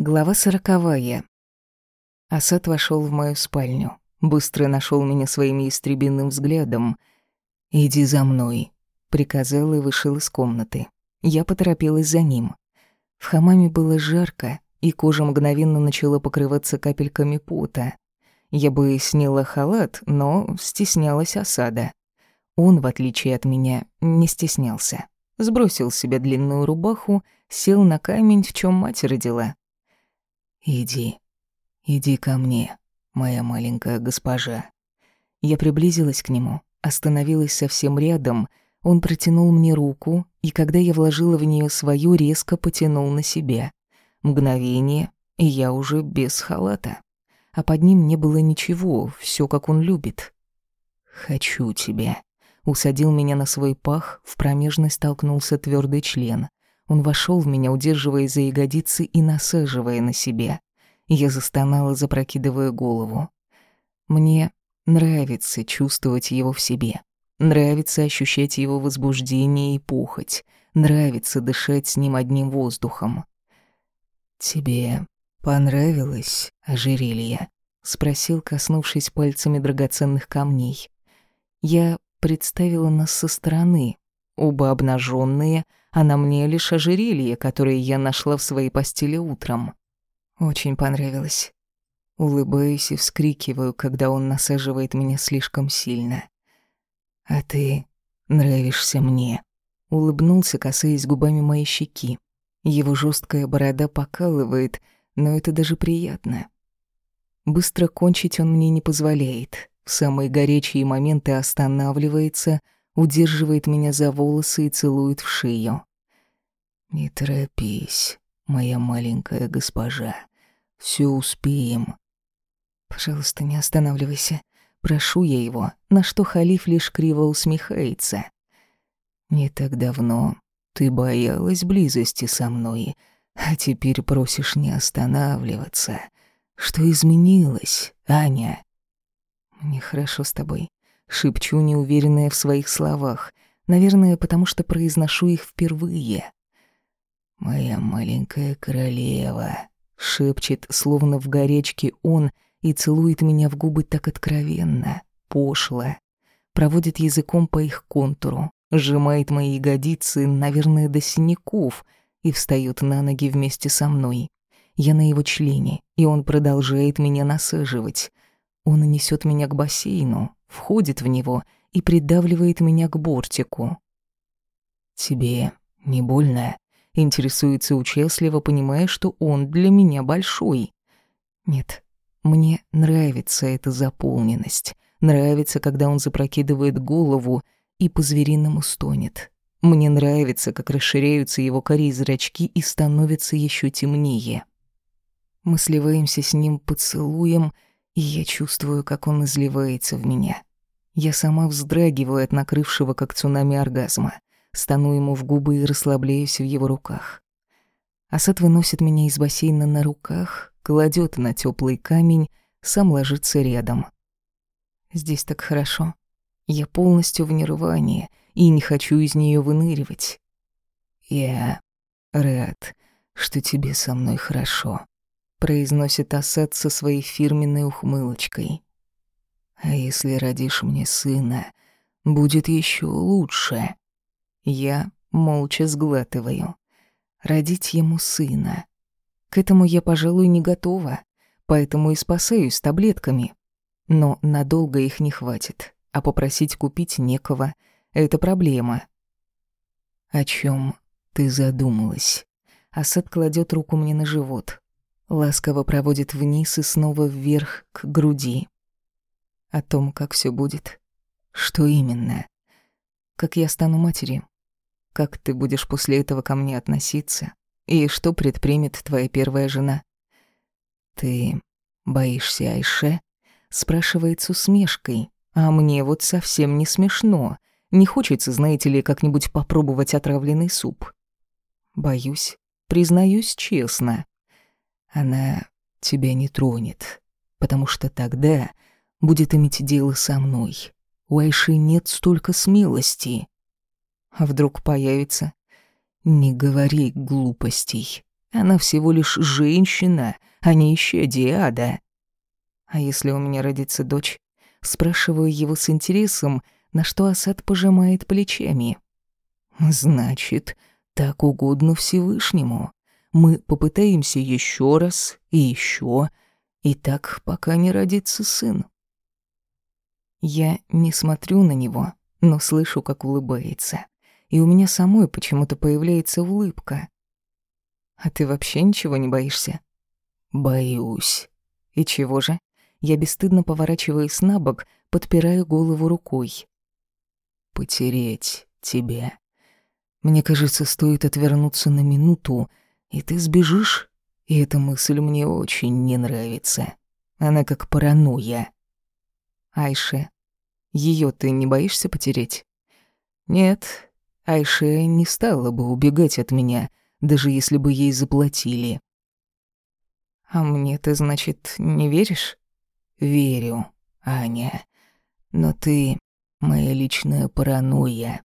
Глава сороковая. Асад вошел в мою спальню. Быстро нашел меня своим истребинным взглядом. «Иди за мной», — приказал и вышел из комнаты. Я поторопилась за ним. В хамаме было жарко, и кожа мгновенно начала покрываться капельками пота. Я бы сняла халат, но стеснялась осада. Он, в отличие от меня, не стеснялся. Сбросил с себя длинную рубаху, сел на камень, в чем мать родила, «Иди, иди ко мне, моя маленькая госпожа». Я приблизилась к нему, остановилась совсем рядом, он протянул мне руку, и когда я вложила в нее свою, резко потянул на себя. Мгновение, и я уже без халата. А под ним не было ничего, все как он любит. «Хочу тебя». Усадил меня на свой пах, в промежность толкнулся твердый член. Он вошел в меня, удерживая за ягодицы и насаживая на себя. Я застонала, запрокидывая голову. Мне нравится чувствовать его в себе. Нравится ощущать его возбуждение и похоть. Нравится дышать с ним одним воздухом. «Тебе понравилось ожерелье?» — спросил, коснувшись пальцами драгоценных камней. Я представила нас со стороны, оба обнаженные, а на мне лишь ожерелье, которое я нашла в своей постели утром. Очень понравилось. Улыбаюсь и вскрикиваю, когда он насаживает меня слишком сильно. «А ты нравишься мне», — улыбнулся, касаясь губами моей щеки. Его жесткая борода покалывает, но это даже приятно. Быстро кончить он мне не позволяет. В самые горячие моменты останавливается — удерживает меня за волосы и целует в шею. «Не торопись, моя маленькая госпожа. Все успеем». «Пожалуйста, не останавливайся. Прошу я его, на что халиф лишь криво усмехается. Не так давно ты боялась близости со мной, а теперь просишь не останавливаться. Что изменилось, Аня?» «Мне хорошо с тобой. Шепчу, неуверенная в своих словах. Наверное, потому что произношу их впервые. «Моя маленькая королева», — шепчет, словно в горечке он, и целует меня в губы так откровенно, пошло. Проводит языком по их контуру, сжимает мои ягодицы, наверное, до синяков, и встает на ноги вместе со мной. Я на его члене, и он продолжает меня насаживать. Он несет меня к бассейну, входит в него и придавливает меня к бортику. «Тебе не больно?» — интересуется участливо, понимая, что он для меня большой. «Нет, мне нравится эта заполненность. Нравится, когда он запрокидывает голову и по-звериному стонет. Мне нравится, как расширяются его кори зрачки и становятся еще темнее. Мы сливаемся с ним поцелуем — я чувствую, как он изливается в меня. Я сама вздрагиваю от накрывшего как цунами оргазма, стану ему в губы и расслабляюсь в его руках. Асад выносит меня из бассейна на руках, кладет на теплый камень, сам ложится рядом. Здесь так хорошо. Я полностью в нирване и не хочу из нее выныривать. Я рад, что тебе со мной хорошо произносит Асад со своей фирменной ухмылочкой. А если родишь мне сына, будет еще лучше. Я молча сглатываю. Родить ему сына. К этому я, пожалуй, не готова, поэтому и спасаюсь таблетками. Но надолго их не хватит, а попросить купить некого — это проблема. О чем ты задумалась? Асад кладет руку мне на живот, ласково проводит вниз и снова вверх к груди. О том, как все будет. Что именно? Как я стану матерью? Как ты будешь после этого ко мне относиться? И что предпримет твоя первая жена? Ты боишься Айше? Спрашивает с усмешкой. А мне вот совсем не смешно. Не хочется, знаете ли, как-нибудь попробовать отравленный суп. Боюсь, признаюсь честно. Она тебя не тронет, потому что тогда будет иметь дело со мной. У Айши нет столько смелости. А вдруг появится? Не говори глупостей. Она всего лишь женщина, а не еще диада. А если у меня родится дочь? Спрашиваю его с интересом, на что Асад пожимает плечами. Значит, так угодно Всевышнему. Мы попытаемся еще раз и еще, и так, пока не родится сын. Я не смотрю на него, но слышу, как улыбается. И у меня самой почему-то появляется улыбка. А ты вообще ничего не боишься? Боюсь. И чего же? Я бесстыдно поворачиваюсь на бок, подпираю голову рукой. Потереть тебя. Мне кажется, стоит отвернуться на минуту, и ты сбежишь, и эта мысль мне очень не нравится. Она как паранойя. Айше, ее ты не боишься потереть? Нет, Айше не стала бы убегать от меня, даже если бы ей заплатили. А мне ты, значит, не веришь? Верю, Аня. Но ты моя личная паранойя.